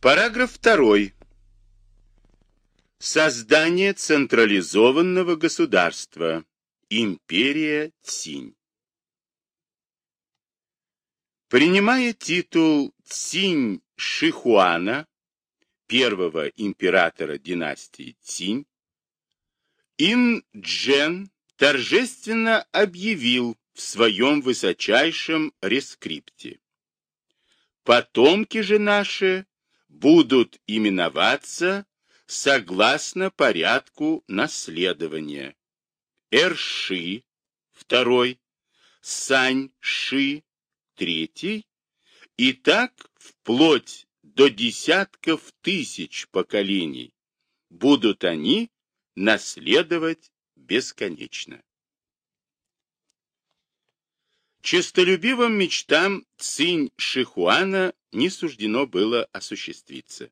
Параграф 2. Создание централизованного государства. Империя Цинь. Принимая титул Цинь Шихуана, первого императора династии Цинь, Ин Джен торжественно объявил в своем высочайшем рескрипте. Потомки же наши будут именоваться согласно порядку наследования. Эрши второй, Сань-Ши третий, и так вплоть до десятков тысяч поколений будут они наследовать бесконечно. Честолюбивым мечтам Цинь Шихуана не суждено было осуществиться.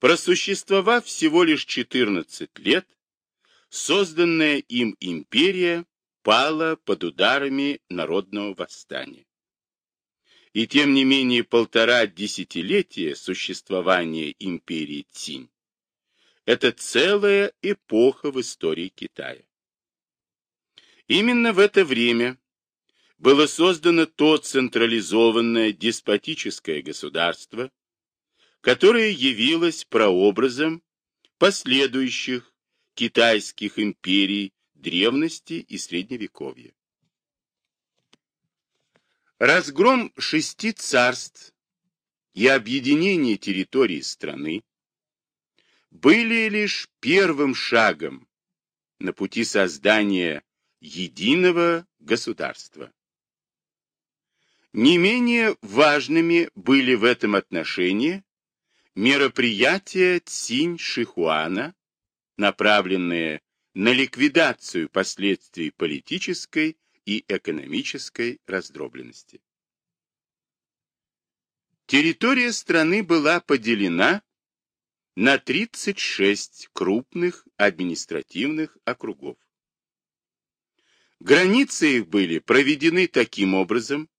Просуществовав всего лишь 14 лет, созданная им империя пала под ударами народного восстания. И тем не менее полтора десятилетия существования империи Цинь – это целая эпоха в истории Китая. Именно в это время было создано то централизованное деспотическое государство, которое явилось прообразом последующих китайских империй древности и средневековья. Разгром шести царств и объединение территории страны были лишь первым шагом на пути создания единого государства. Не менее важными были в этом отношении мероприятия Цинь-Шихуана, направленные на ликвидацию последствий политической и экономической раздробленности. Территория страны была поделена на 36 крупных административных округов. Границы их были проведены таким образом,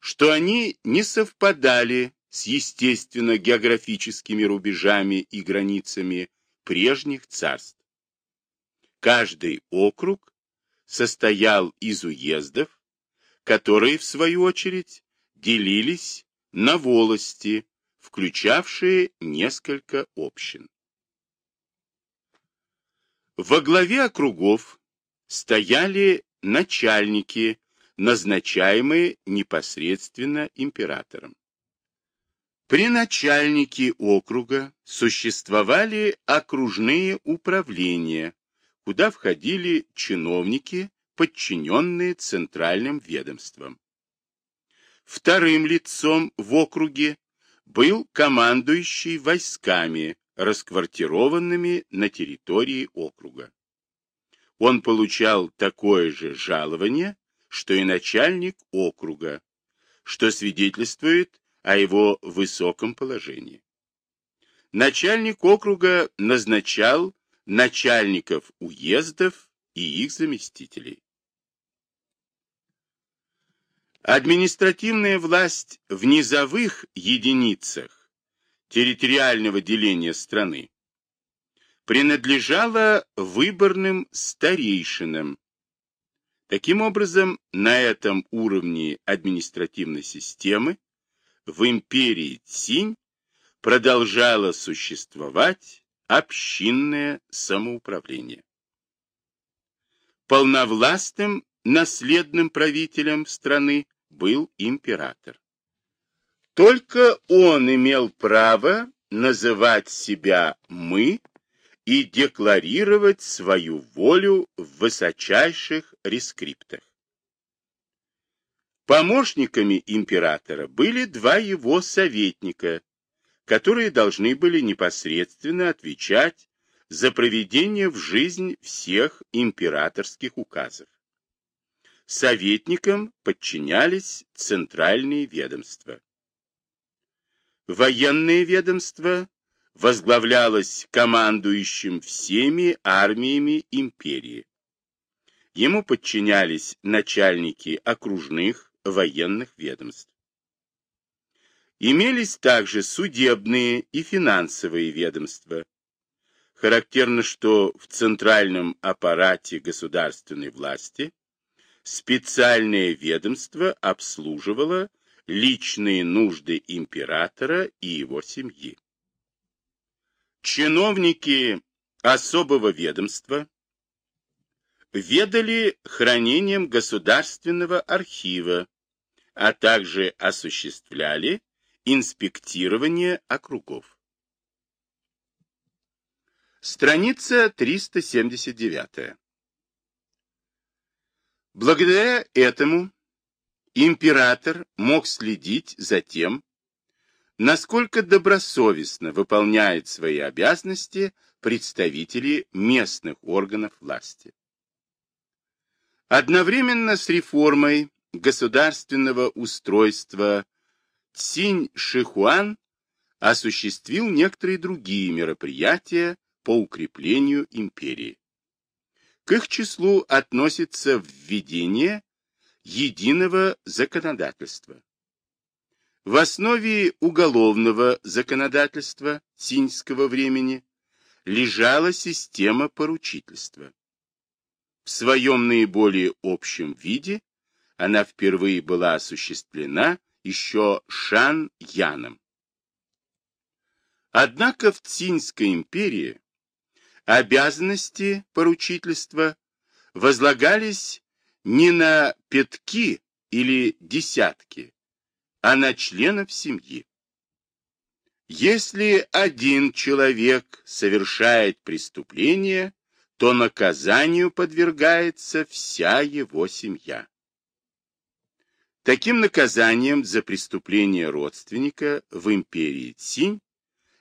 что они не совпадали с естественно-географическими рубежами и границами прежних царств. Каждый округ состоял из уездов, которые, в свою очередь, делились на волости, включавшие несколько общин. Во главе округов стояли начальники назначаемые непосредственно императором. При начальнике округа существовали окружные управления, куда входили чиновники, подчиненные центральным ведомствам. Вторым лицом в округе был командующий войсками, расквартированными на территории округа. Он получал такое же жалование, что и начальник округа, что свидетельствует о его высоком положении. Начальник округа назначал начальников уездов и их заместителей. Административная власть в низовых единицах территориального деления страны принадлежала выборным старейшинам, Таким образом, на этом уровне административной системы в империи Цинь продолжало существовать общинное самоуправление. Полновластным наследным правителем страны был император. Только он имел право называть себя «мы» и декларировать свою волю в высочайших рескриптах. Помощниками императора были два его советника, которые должны были непосредственно отвечать за проведение в жизнь всех императорских указов. Советникам подчинялись центральные ведомства. Военные ведомства возглавлялось командующим всеми армиями империи. Ему подчинялись начальники окружных военных ведомств. Имелись также судебные и финансовые ведомства. Характерно, что в центральном аппарате государственной власти специальное ведомство обслуживало личные нужды императора и его семьи. Чиновники особого ведомства ведали хранением государственного архива, а также осуществляли инспектирование округов. Страница 379. Благодаря этому император мог следить за тем, насколько добросовестно выполняют свои обязанности представители местных органов власти. Одновременно с реформой государственного устройства Цинь Шихуан осуществил некоторые другие мероприятия по укреплению империи. К их числу относится введение единого законодательства. В основе уголовного законодательства синьского времени лежала система поручительства. В своем наиболее общем виде она впервые была осуществлена еще Шан Яном. Однако в Цинской империи обязанности поручительства возлагались не на пятки или десятки, а на членов семьи. Если один человек совершает преступление, то наказанию подвергается вся его семья. Таким наказанием за преступление родственника в империи Цинь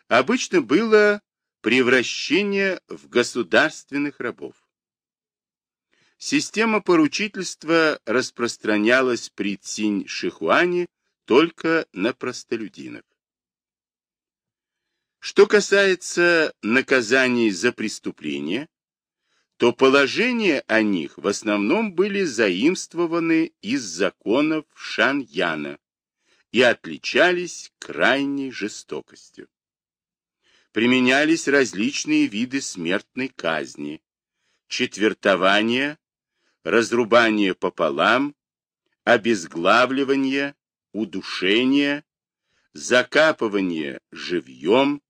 обычно было превращение в государственных рабов. Система поручительства распространялась при Цинь-Шихуане только на простолюдинов. Что касается наказаний за преступления, то положения о них в основном были заимствованы из законов Шаньяна и отличались крайней жестокостью. Применялись различные виды смертной казни, четвертование, разрубание пополам, обезглавливание, удушение, закапывание живьем,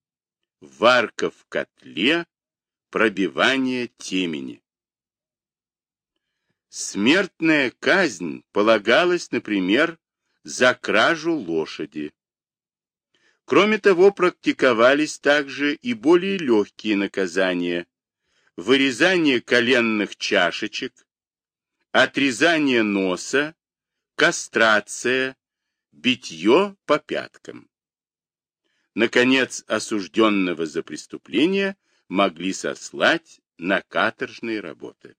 варка в котле, пробивание темени. Смертная казнь полагалась, например, за кражу лошади. Кроме того, практиковались также и более легкие наказания, вырезание коленных чашечек, отрезание носа, кастрация, битье по пяткам. Наконец, осужденного за преступление могли сослать на каторжные работы.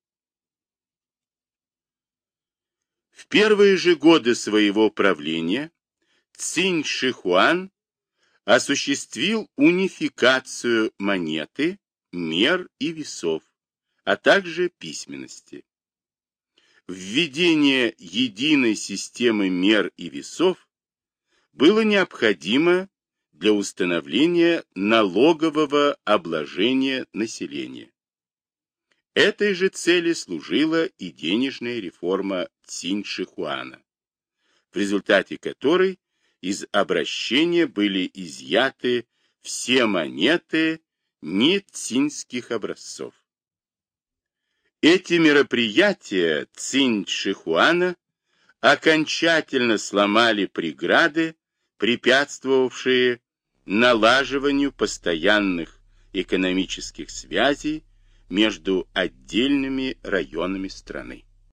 В первые же годы своего правления Цинь Шихуан осуществил унификацию монеты мер и весов, а также письменности. Введение единой системы мер и весов было необходимо для установления налогового обложения населения. Этой же цели служила и денежная реформа Цинь-Шихуана, в результате которой из обращения были изъяты все монеты ницинских образцов. Эти мероприятия Цинь-Шихуана окончательно сломали преграды, препятствовавшие налаживанию постоянных экономических связей между отдельными районами страны.